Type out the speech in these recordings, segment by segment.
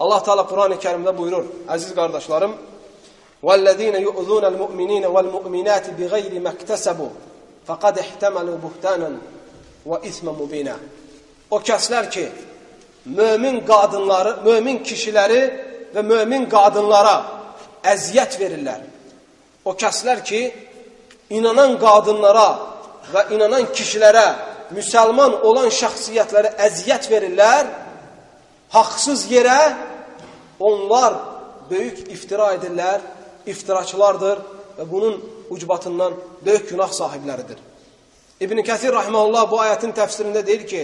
Allah Teala Kur'an-ı Kerim'de buyurur. Aziz kardeşlerim. وَالَّذ۪ينَ يُؤْذُونَ الْمُؤْمِن۪ينَ وَالْمُؤْمِنَاتِ بِغَيْرِ مَا اكْتَسَبُوا فَقَدْ اِحْتَمَلُوا بُهْتَانًا وَاِثْمًا مُب۪ينًا O kəslər ki, mömin qadınları, mömin kişiləri və mömin qadınlara əziyyət verirlər. O kəslər ki, inanan qadınlara və inanan kişilərə, müsəlman olan şəxsiyyətlərə əziyyət verirlər, haqsız yerə onlar böyük iftira edirlər, iftiraçılardır və bunun ucbatından böyük günah sahibləridir. İbn Kəsir rahimehullah bu ayətin təfsirində deyir ki,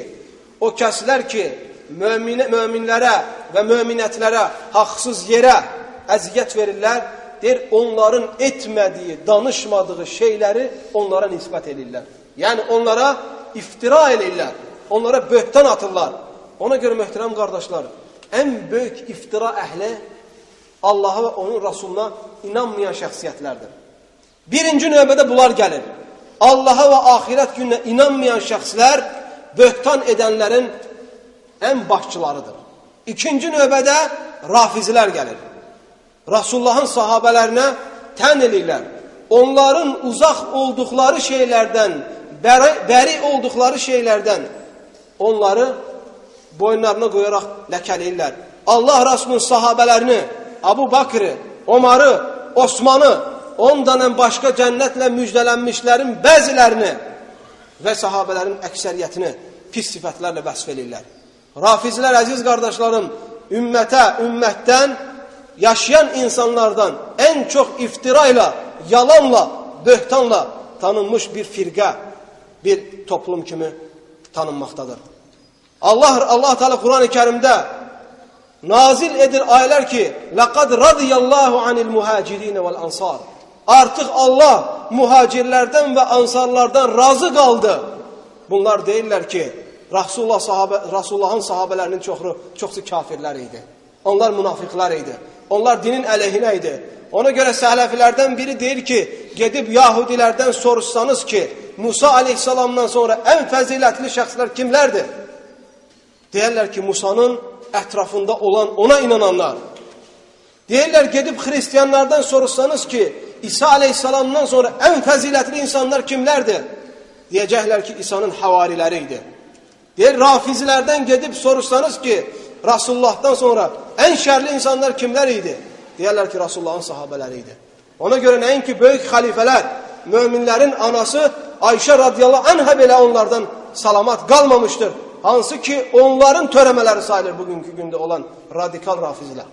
o kəslər ki, möminə, möminlərə və möminətlərə haqsız yerə əziyyət verirlər, deyir, onların etmədiyi, danışmadığı şeyləri onlara nisbət edirlər. Yəni, onlara iftira edirlər, onlara böhtan atırlar. Ona görə, möhtərəm qardaşlar, ən böyük iftira əhli Allaha və onun Rasuluna inanmayan şəxsiyyətlərdir. Birinci növbədə bunlar gəlir. Allaha və axirət gününə inanmayan şəxslər böhtan edənlərin ən başçılarıdır. İkinci növbədə rafizilər gəlir. Rasulullahın sahabələrinə tən eləyirlər. Onların uzaq olduqları şeylərdən, bəri, bəri olduqları şeylərdən onları boynlarına qoyaraq ləkələyirlər. Allah Rasulunun sahabələrini, Abu Bakrı, Omarı, Osmanı, ondan başqa cənnətlə müjdələnmişlərin bəzilərini və sahabələrin əksəriyyətini pis sifətlərlə vəsf edirlər. Rafizlər, əziz qardaşlarım, ümmətə, ümmətdən, yaşayan insanlardan ən çox iftira ilə, yalanla, böhtanla tanınmış bir firqə, bir toplum kimi tanınmaqdadır. Allah Allah Teala Kur'an-ı Kerim'de nazil edir ayələr ki: "Laqad radiyallahu anil muhacirin vel ansar." Artıq Allah muhacirlərdən və ansarlardan razı qaldı. Bunlar deyirlər ki, Rasulullah sahabə Rasulullahın sahabelərinin çoxu çoxsu kafirlər idi. Onlar münafiqlər idi. Onlar dinin əleyhinə idi. Ona görə sələfilərdən biri deyir ki, gedib Yahudilərdən soruşsanız ki, Musa aleyhissalamdan sonra ən fəzilətli şəxslər kimlərdir? Deyərlər ki, Musanın ətrafında olan ona inananlar. Deyirlər, gedib xristiyanlardan soruşsanız ki, İsa aleyhissalamdan sonra ən fəzilətli insanlar kimlərdir? Deyəcəklər ki, İsa'nın havariləri idi. Deyir, rafizilərdən gedib soruşsanız ki, Rasulullahdan sonra ən şərli insanlar kimlər idi? Deyərlər ki, Rasulullahın sahabələri idi. Ona görə nəinki böyük xəlifələr, möminlərin anası Ayşə radiyallahu anhə belə onlardan salamat qalmamışdır. Hansı ki, onların törəmələri sayılır bugünkü gündə olan radikal rafizlər.